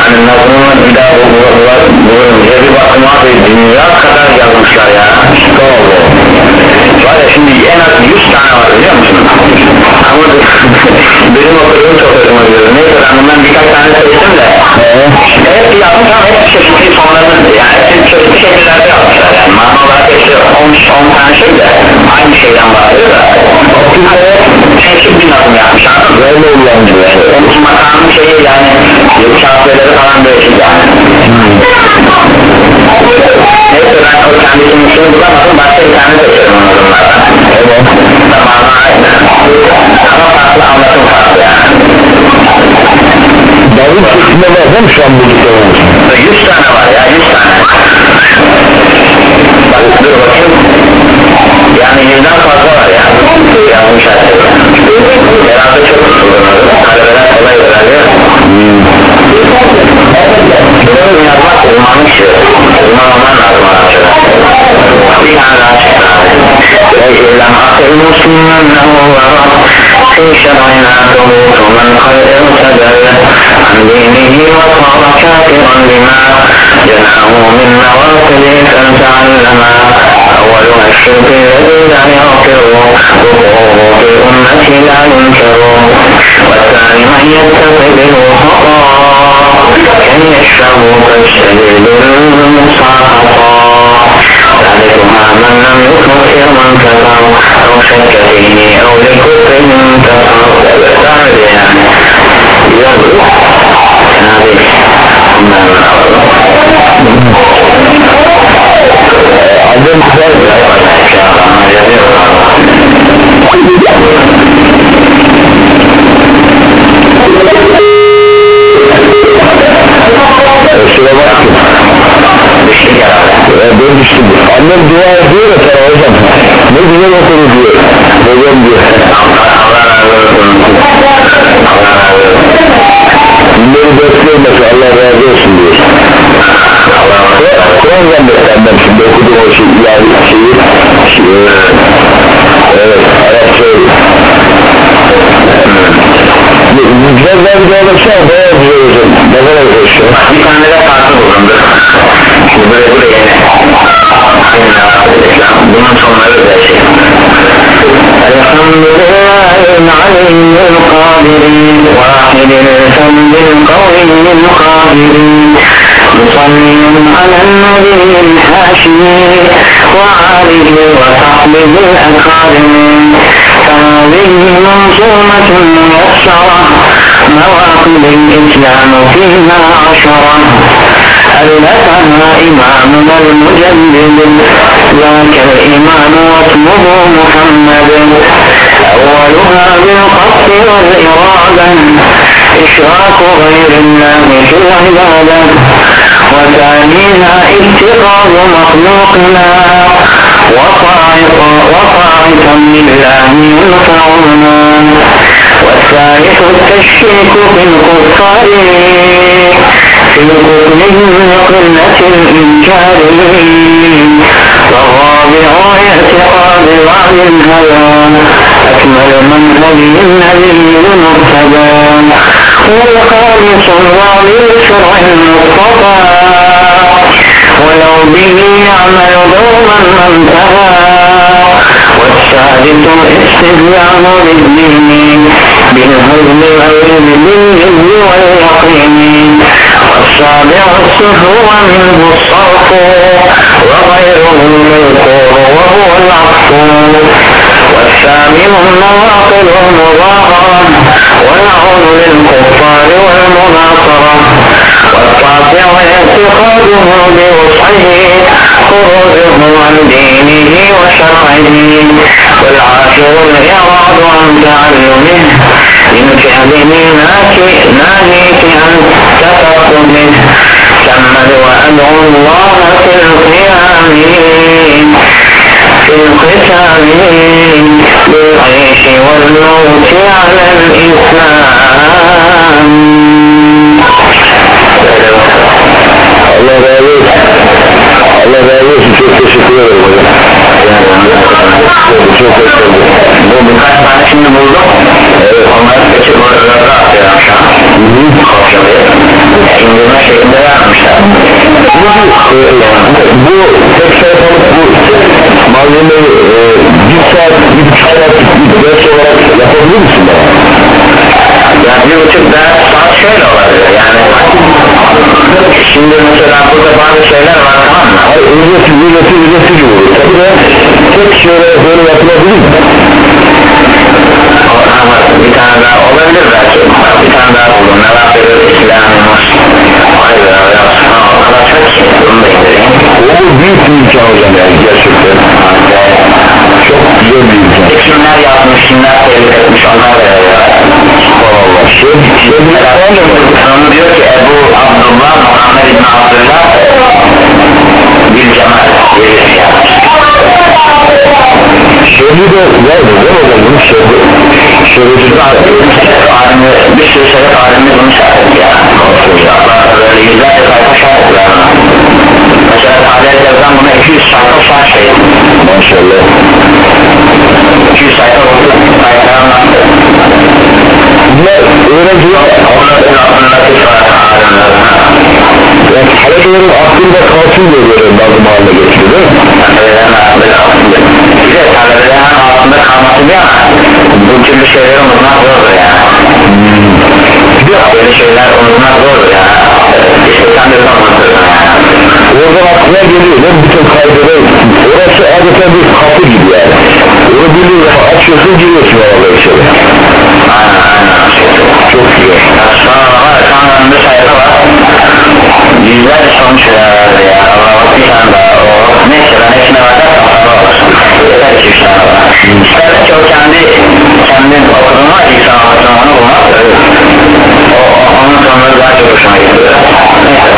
hani nazmına bir daha bulunca bir bakıma dünya kadar yazmışlar ya. Doğru var şimdi en az 100 tane var biliyor musun? Benim oturduğum çok hoşuma gidiyor. Neyse ben bundan birkaç tane seçtim de. Ee? Hep yapmış ama hep çeşitli şey, şey sonlarını yani hep çeşitli şey, şekillerde yapmışlar yani. Manu olarak hepsi 10, 10 tane şey de aynı şeyden bahsediyor da. Kimse çeşit bir nazım yapmış anladın mı? Böyle uyuyandı yani. Onun için makamın şeyi yani kağıtları falan böyle şey yani. Hmm. Neyse ben o kendisinin işini bulamadım başka bir tane seçiyorum onu bunlardan. Evet. Tamamı aynı. Ama farklı anlatım farklı yani. Davul çekimde var değil mi şu an bu kitabın? 100 tane var güzel okudu diyor Hocam diyor. Bunları bekliyor mesela Allah razı olsun diyor. Kur'an zannettim annem şimdi okudum o şey ilahi şeyi şey, Evet Arapça. Güzel bir daha baksana وصحبه الأكارم فهذه منظومة ميسرة مواقب الإسلام فيها عشرة ألفها إمامنا المجدد ذاك الإمام واسمه محمد أولها بالقصد والإرادة إشراك غير الله في العبادة وثانيها اتخاذ مخلوقنا وطاعة لله ينفعنا والثالث التشريك في الكفار في كفرهم وقلة الإنكار. والرابع اعتقاد وعد الهوى. أكمل من هدي النبي المرتدى والخامس الرابع شرع المصطفى. ولو به يعمل دوما ما انتهى والسادس الاستهزاء بالدين بالهزم بالجد واليقين والسابع السهو منه الصرف وغيره المذكور وهو العفو. والثامن النواقل المظاهرة والعون للكفار والمناصرة. والتاسع اعتقاده بوسعه خروجه عن دينه وشرعه والعاشر الإعراض عن تعلمه فعله ناهيك عن تفقده كمل وأدعو الله في القيام في القتال بالعيش والموت على الإسلام Şimdi mesela burada bazı şeyler var tamam mı? Hayır ücretsiz ücretsiz ücretsiz olur tabi de tek şöyle böyle yapılabilir mi? Ama bir tane daha olabilir belki. Bir tane daha talebelerin aklında kalsın diye böyle bazı mahalle geçiyor değil mi? bir de talebelerin altında kalması bir yana bu türlü şeyleri unutmak zordur yani Bir de böyle şeyler unutmak zordur yani. İşte sen de yani. Oradan aklına geliyor mi? Bütün kaydeler orası adeta bir kapı gibi yani. Onu biliyor açıyorsun giriyorsun orada içeri. Aynen aynen. Çok güzel. Sonra var sonra önünde sayfa var yüzlerce sonuç verdi ya. Allah'a bir tane daha o neyse ben hepsine bakarsam sana olsun. Yeter ki üç tane var İstersen çok kendi kendin okudun var ilk sana anlatılan onu bulmak o, o, onun sonları daha çok hoşuma gidiyor. Neyse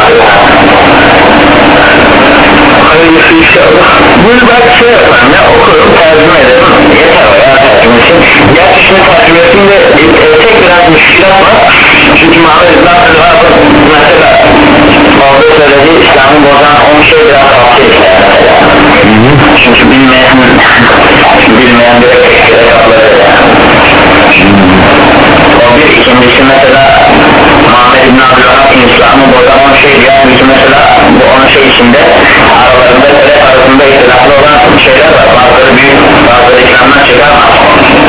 Hayırlısı inşallah. Bunu belki şey yaparım ya okurum tercüme ederim. Yeter o ya tercüme için. Gerçi şimdi tercümesinde e, tek biraz müşkilat var. Çünkü Muhammed İbn Abdülhafız mesela. Orada söylediği İslam'ı bozan 10 şey biraz tavsiye ister Çünkü bilmeyen Bilmeyen bir tekstire kapları O bir ikincisi mesela Muhammed İbn Abdülhafız İslam'ı bozan 10 şey diyor Çünkü mesela bu 10 şey içinde aralarında selef arasında ihtilaflı olan şeyler var. Bazıları büyük bazıları İslam'dan çıkarmaz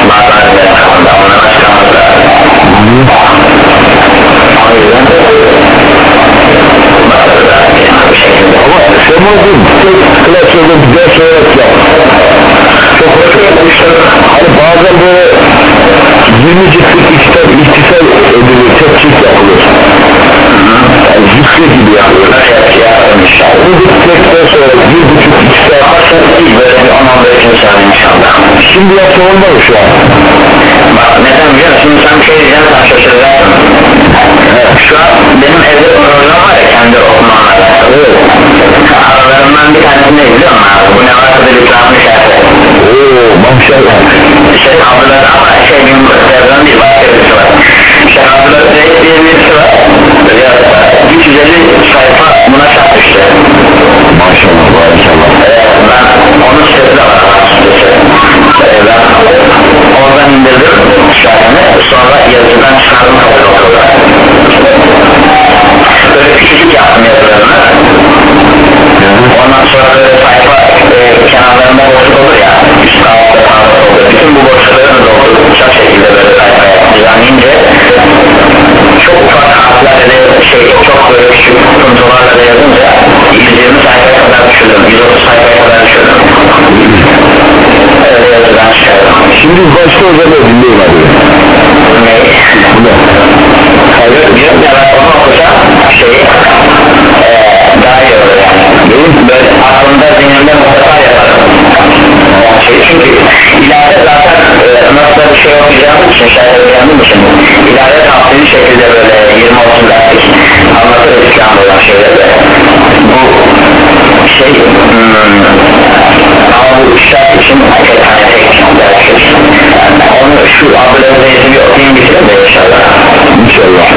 bazıları da arasında onlara çıkarmaz o yüzden bakarız yani bu şekilde ama bir tek klasörde bir ders olarak yap çok hoş yapmışlar hani bazen böyle 20 ciltlik kitap ihtisal edilir tek cilt yapılır zikre gibi yapılır evet ya inşallah. Bu ders olarak bir buçuk iki saat iyi böyle bir 10-15 saniye inşallah. Şimdi yapsa olmaz şu an? Bak neden biliyor musun? Sen bir şey diyeceğim sen şaşıracaksın. Şu an benim evde program var ya kendi okumamla evet. Aralarından bir tanesi ne biliyor musun abi? Bu ne varsa bir İslam'ın şerhi ooo maşallah Şey Abdülhamid ama şey benim devran değil başka birisi var. Şey Abdülhamid diye birisi var 350 sayfa buna çarpmıştı. Maşallah barakallah Evet ben onun sitesi de şimdi nasıl bir şey. Okuyacağım için şahit edeceğim için ileride tavsiye şekilde böyle 20-30 derslik anlatırız İslam'da olan şeyleri. Bu şey hmm, ama bu işler için tek tane tek ders onu şu Abdülhamid'i bir okuyayım bitirin de inşallah. İnşallah.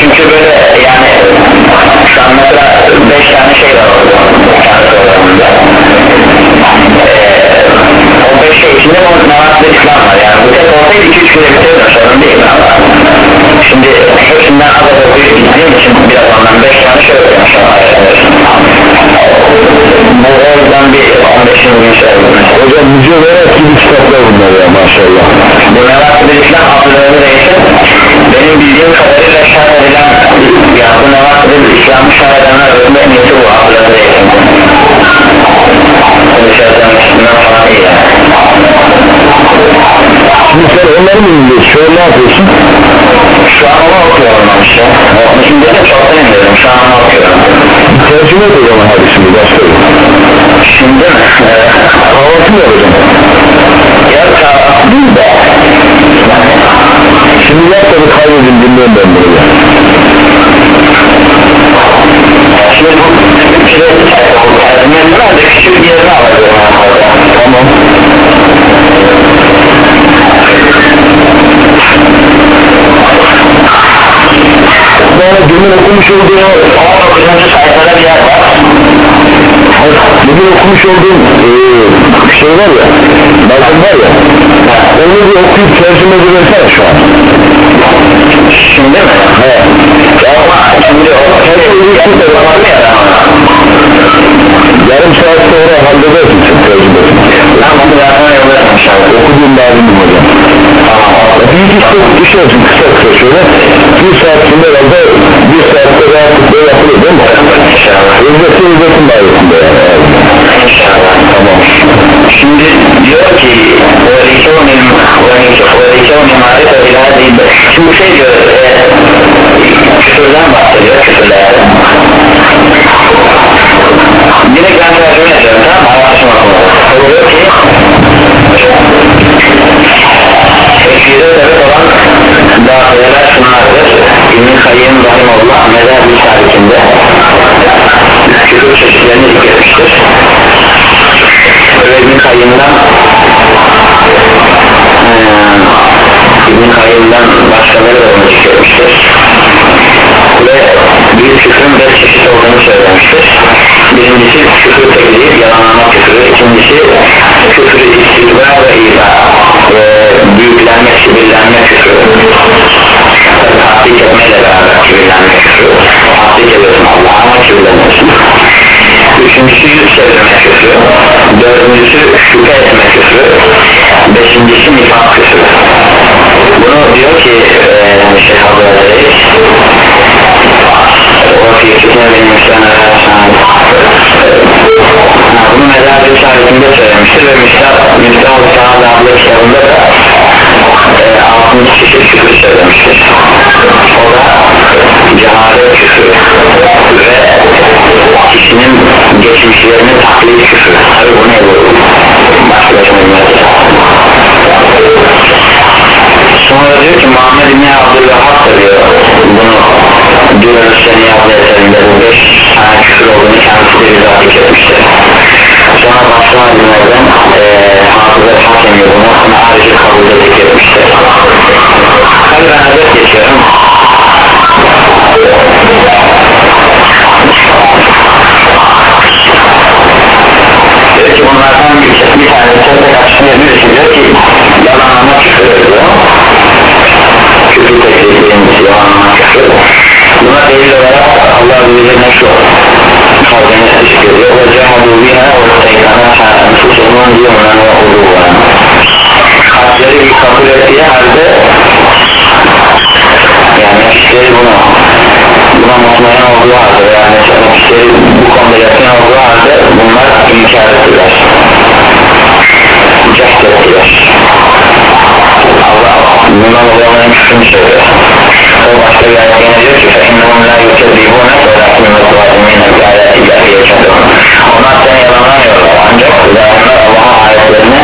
Çünkü böyle yani şu an mesela 5 tane şey var orada. Kendi programında ee, o 5 şey içinde o nevaslı İslam var. Yani bu tek olsaydı 2-3 güne bitirir sorun değil ama. Şimdi hepsinden az az okuyup gittiğim için biraz ondan 5 tane şey okuyorum şu an bu o yüzden bir 15 gün şey hocam mücevherat gibi kitaplar bunlar ya maşallah. Bu nevaslı İslam Abdülhamid Reis'in benim bildiğim kadarıyla şart edilen ya bu nevaslı İslam'ı şart edenler arasında en iyisi bu sen onları mı dinliyorsun şu an ne yapıyorsun? Şu an onu okuyorum ben işte. Onu şimdi de çoktan indirdim şu an onu okuyorum tercüme et o zaman hadi şimdi başlayalım. Şimdi mi? kahvaltı mı yapacağım? Ya kahvaltı değil de. Şimdi yap da bir kaydedin dinliyorum ben bunu şimdi bu bu tercüme da küçük bir yerini alıyorum tamam Sonra günün okumuş olduğu 49. sayfada bir yer var bugün okumuş olduğum e, şey var ya Nazım var ya onu bir okuyup tercüme ediversene şu an. Şimdi mi? He. ama şimdi o şey var mı ya ben yarım saat sonra halledersin sen tercümesini lan bunu yardıma yollarım inşallah. Okuduğum lazım hocam. Bir şey olsun kısa kısa şöyle. Bir saat sonra herhalde bir saatte rahatlıkla yapılır değil mi? inşallah. Özdesin özdesin bayısında yani inşallah tamam Şimdi diyor ki وَلِكَوْنِ وَلِكَوْنِ مَعْرِفَ بِلَهَذِي Şimdi bu şey diyor e, küfürden bahsediyor küfürlerden küfürü ikincisi küfür istikbar ve iza e, büyüklenme kibirlenme küfürü tabi tahdik etmeyle beraber kibirlenme küfürü tahdik ediyorsun Allah'a ama üçüncüsü yüz çevirme küfrü. Dördüncüsü şüphe etme küfrü. Beşincisi nifak küfrü. Bunu diyor ki e, Şeyh Abdülhamid fikretine benim sana bunu mezarcı tarihinde söylemiştir ve Müstah Müstah Sağda adlı kitabında da e, altıncı çeşit küfür söylemiştir o da cehalet küfür ve kişinin geçmişlerini taklit küfür tabi bu ne sonra diyor ki Muhammed İbni Abdülvahab da diyor bunu diyor seni yaptığı eserinde bu beş tane küfür olduğunu kendisi de hadik etmiştir. Sonra başka alimlerden ee, hafızet hakemi bunu ama harici kabulde zikretmiştir tabi ben özet geçiyorum. Diyor ki bunlardan bir, bir tanesi tek birisi diyor ki yalanlama küfür ediyor küfür tekliği birincisi yalanlama küfür buna delil olarak Allah bize şu kavgını ediyor ve cehadu biha ve teykana enfusumun yevmen ve uluvan kalpleri bir kabul ettiği halde yani nefisleri bunu buna mutmain olduğu halde yani nefisleri bu konuda yakın olduğu halde bunlar inkar ettiler cehd ettiler Allah bundan olamayan küfrünü söylüyor o başka bir ayet yine diyor ki فَاِنَّهُمْ لَا يُكَذِّبُونَ وَلَكِنَّ الظَّالِمِينَ بِآيَاتِ اللّٰهِ يَجْحَدُونَ onlar seni yalanlamıyorlar ancak zalimler Allah'ın ayetlerini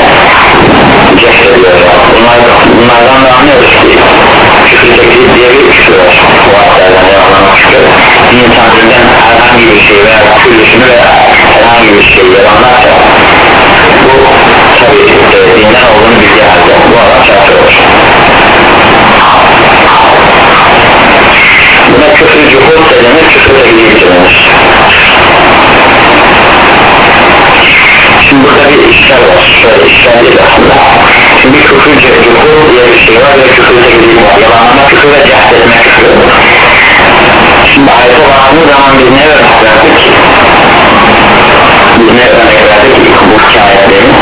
cehd ediyorlar Bunlar, bunlardan da anlıyoruz ki küfür teklif diye bir küfür var bu ayetlerden yalanlamak küfür bir insan dinden herhangi bir şey veya küllüsünü veya herhangi bir şey yalanlarsa bu tabi e, dinden olduğunu bildiği halde bu adam kafir buna küfür cuhul denir küfür teklif denir şimdi burada bir işgal var. Şöyle işgal değil aslında. Şimdi küfür cuhul diye bir şey var ve küfür teklif var yalanlama küfür ve cehd etme küfür. Şimdi ayete baktığımız zaman biz ne örnek verdik biz ne örnek verdik bu iki ayetlerin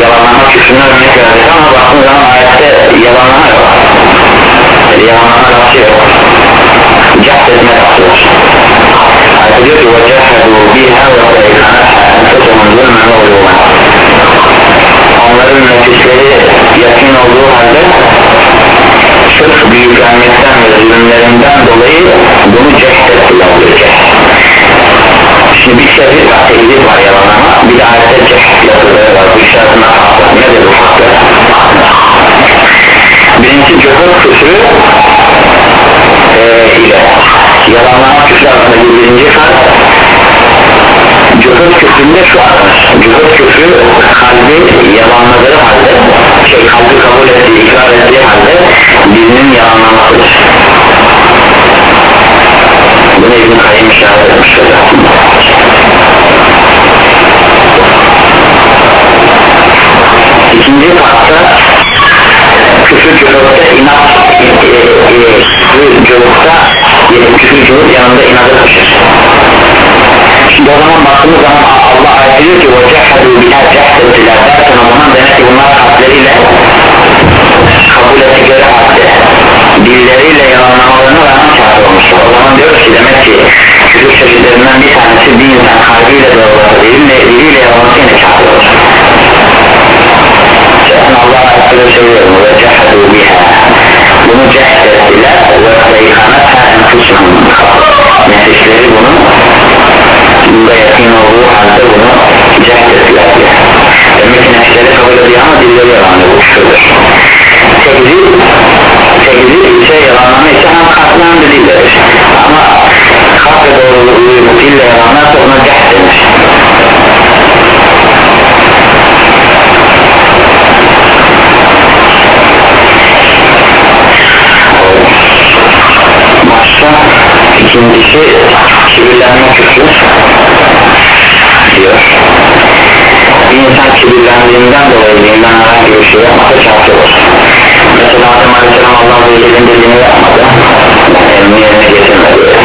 yalanlama küfrünü örnek verdik ama baktığımız zaman ayette yalanlama yok. Yalanlama lafı yok cadd etmek asılır ayet diyor ki ve cehadu biha ve teykanatha enfetumun zulmen onların nefisleri yakin olduğu halde sırf büyüklenmekten ve zulümlerinden dolayı bunu cehd ettiler diyor cehd Şimdi bir şerri taklidi var yalanlama bir de ayette cehd yazıları var bu şartına haklar nedir bu haklar? Birinci cehd küfrü yalanlama küfrü arasında birinci fark cöhür küfründe şu arkadaşlar cöhür küfrü kalbi yalanladığı halde şey kalbi kabul ettiği ikrar ettiği halde dilinin yalanlamasıdır bunu İbn-i Kayyum işaret etmiştir ikinci partta küfür cürukta inat e, e, küfür cürukta küfür cüruk yanında inadı taşır şimdi o zaman baktığımız zaman Allah ayet diyor ki cehadu biha cehadettiler derken o zaman demek ki bunlar kalpleriyle kabul ettikleri halde dilleriyle yalanlamalarına rağmen kafir olmuşlar. O zaman diyoruz ki demek ki küfür çeşitlerinden bir tanesi bir insan kalbiyle olsa diliyle, diliyle kafir olacak Zaten Allah ayetleri ve cehadu biha bunu cehd ettiler ve seyhanetha enfusuhum nefisleri bunu bunda yakın olduğu halde bunu cehd ettiler diye. Demek ki nefisleri kabul ediyor ama dilleri yalanlıyor. Bu küfürdür tekzip tekzip ise yalanlama ise hem kalple hem de dilleri ama kalp ve doğruluğu dille yalanlarsa ona cehd denir ikincisi kibirlenme küfür diyor. Bir insan kibirlendiğinden dolayı dininden herhangi bir şey yapmasa kafir olur mesela Adem Aleyhisselam Allah'ın Zeycel'in dediğini yapmadı. Elini yerine getirmedi.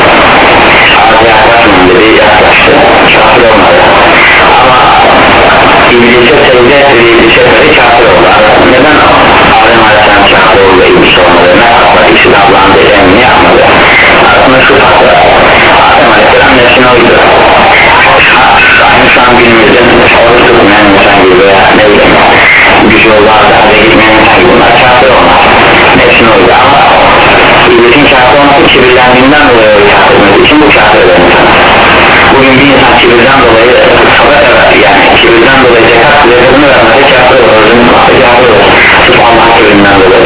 Ağzı yaklaşmayın dedi yaklaştı. Kafir olmadı. Ama İblise secde etti İblise tabi kafir oldu. Neden Aleyhisselam kafir oldu İblis olmadı ne yapmadı ikisi de Allah'ın dediğini yapmadı aslında şu farklı Adem Aleyhisselam nefsine uydu? Aynı şu an günümüzde oruç tutmayan insan gibi veya ne bileyim gücü halde hadi gitmeyen insan gibi. Bunlar kafir olmaz. Nefsine uydu? Ama İblisin kafir olması kibirlendiğinden dolayı kafir olması için bu kafir eder insan? Bugün bir insan kibirden dolayı sadaka yani kibirinden dolayı.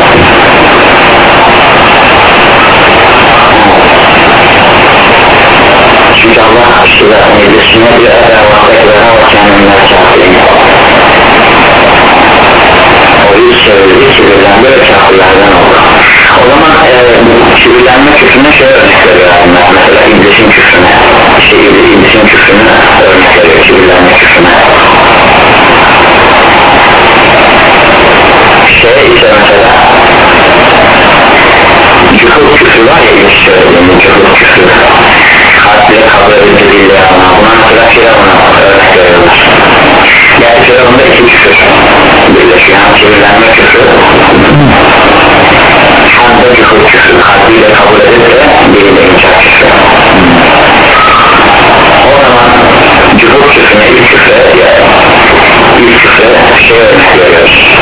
Çünkü Allah işte meclisine bir eda vakıflara ve kendine kafirin o ilk çevirdi kibirlendi ve kafirlerden oldu. O zaman e, kibirlenme küfrüne şöyle örnek veriyor mesela iblisin küfrüne işte iblisin küfrüne örnek veriyor kibirlenme küfrüne şey ise mesela cuhul küfrü var ya ilk söylediğim cuhul küfrü kalple kabul edildi dille yapma buna mesela firavuna örnek veriyorlar yani firavunda iki küfür birleşiyor hem kibirlenme küfrü hem de cuhul küfrü kalbiyle kabul edip de diliyle inkar küfrü o zaman cuhul küfrüne ilk küfre ilk küfre şey örnek veriyoruz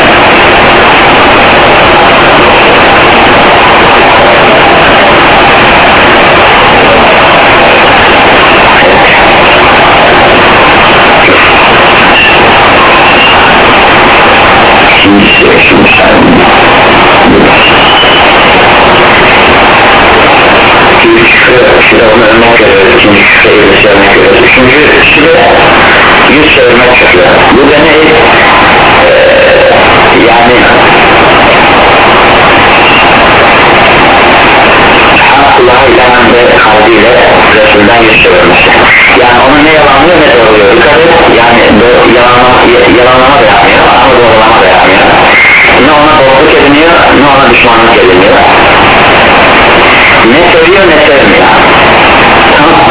ikincisi şimdi sen ilk küfre firavuna örnek veriyoruz ikinci küfre iblisi örnek veriyoruz üçüncüsü de yüz çevirmek küfre bu da ne? Ee, yani kulağıyla hem de kalbiyle Resul'den yüz çevirmesi yani onu ne yalanlıyor ne doğruyor dikkat et. Yani yalanlama, yalanlama da yapmıyor ama doğrulama da yapmıyor. Ne ona dostluk ediniyor ne ona düşmanlık ediniyor. Ne seviyor ne sevmiyor. Tamam.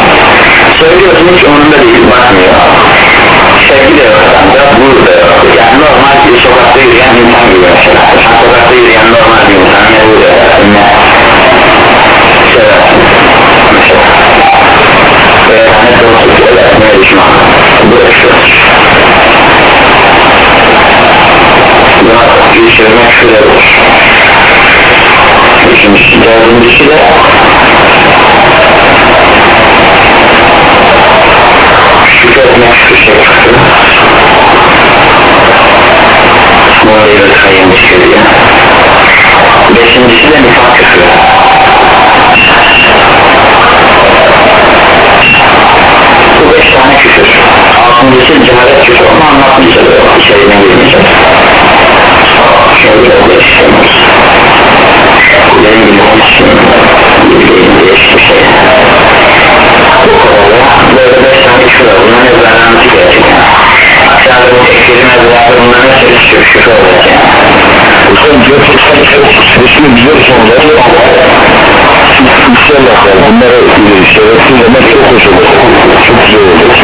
Söylüyorsun hiç umurunda değil bakmıyor sevgi de yok adamda gurur da yok yani normal bir sokakta yürüyen insan gibi mesela. Sen sokakta yürüyen normal bir insan ne bu ne? Seversin mesela. Veya ne dostluk eder ne düşman bu öksüz buna geçirmek şöyle olur üçüncüsü dördüncüsü de görmek şu şey Muhayyir Kayyum çıkıyor Beşincisi de nifak küfrü Bu beş tane küfür. Altıncısı cehalet küfür. Onu anlatmayacağız. İçeriğine girmeyeceğiz Şöyle değiştirmez Kuleyim ilgili olsun Bilgiyle değişti şey bu konuda böyle beş tane şura bunların ezberlenmesi gerekecek sadece bu tekfirin ezberlenmesi bunların hepsi şükür şükür olacak Hocam diyor ki sen sesini biliyorsun onları İnşallah yani onlara şerefsiz demek çok hoş olur Çok güzel olur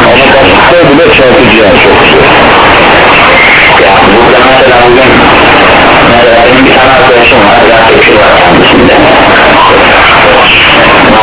Ama başlıkta bile çarpıcı yani çok güzel Ya burada mesela bugün Mesela benim bir tane arkadaşım var Biraz tekfir var kendisinde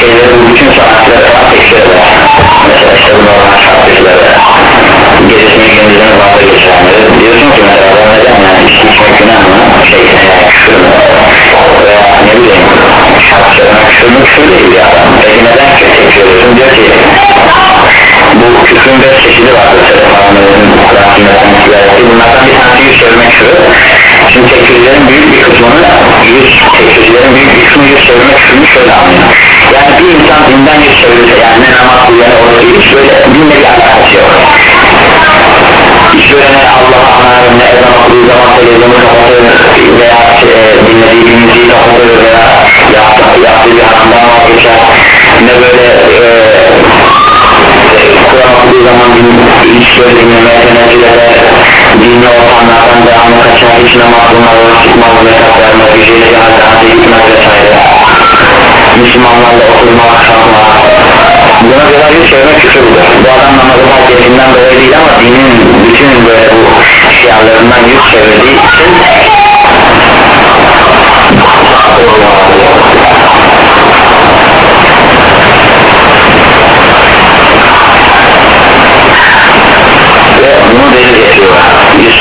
şeyleri bütün saatlere saatlikleri mesela işte bu normal saatlikleri gerisini gündüzden fazla geçirenleri diyorsun ki mesela ben neden yani içki içmek günah mı şey yani küfür mü veya ne bileyim şartlarına küfür mü küfür değil ya. Peki neden küfür ediyorsun diyor ki bu küfrün beş çeşidi vardır Selef Hanım'ın Kur'an'ın ziyareti bunlardan bir tanesi yüz çevirmek küfür şimdi tekfircilerin büyük bir kısmını yüz tekfircilerin büyük bir kısmı yüz çevirmek küfrünü şöyle anlıyor yani bir insan dinden yüz çevirirse yani ne namaz kılıyor oruç hiç böyle dinle bir alakası yok. Hiç böyle ne Allah'a anarım ne ezan okuduğu zaman televizyonu kapatır veya e, dinlediği bir müziği kapatır veya yaptığı, yaptığı bir haramdan vazgeçer. Ne böyle e, Kur'an okuduğu zaman ilişkileri dinlemeye tenezzül eder dini ortamlardan devamlı kaçar hiç namaz buna oruç tutmaz zekat vermez yüceyle cihazlarına gitmez vesaire. Müslümanlarla oturmak kalkmak. Buna kadar bir söylemek küfürdür Bu adam namazı farkiyetinden dolayı değil ama dinin bütün böyle bu şiarlarından yüz çevirdiği için Allah Allah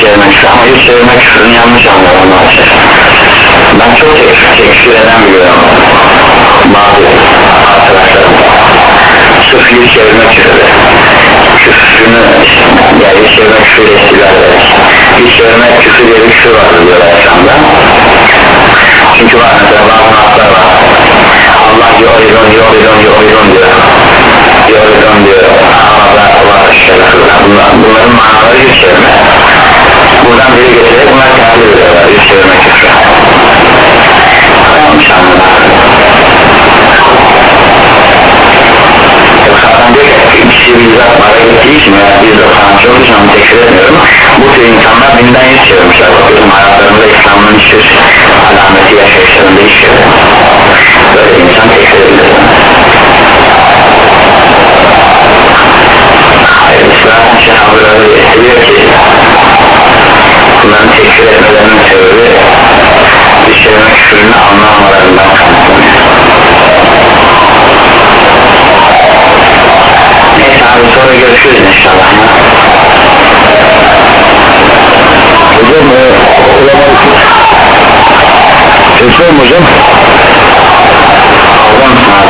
sevmekse ama hiç sevmek küfürünü yanlış anlamam maalesef. Ben çok tekfir, tekfir eden biliyorum bazı arkadaşlarım sırf yüz çevirmek küfürü küfrünü yani yüz çevirmek küfürü istila ederek yüz çevirmek küfür diye bir şey küfür var diyorlar ekranda çünkü var mesela bazı haklar var. Allah yoridon yoridon yoridon diyor. Yoridon diyor. Allah'a Allah'a şerefler bunların manaları yüz çevirme buradan dile getirerek bunlar kendi veriyorlar yüz çevirmek için yanlış anladım kişi bizzat para gittiği için veya bizzat sanatçı şey olduğu için onu tekrar etmiyorum bu tür insanlar dinden yüz çevirmişler. Bakıyorum hayatlarında İslam'ın hiçbir alameti yaşayışlarında hiç şey yok. Böyle insan tekrar edilir hayır İslam'ın şehabı öyle diyor ki açısından tekfir etmelerinin sebebi dışarının küfrünü anlamalarından kaynaklanıyor. Neyse abi sonra görüşürüz inşallah. Hocam e, tekrar mı hocam? Allah'ım sana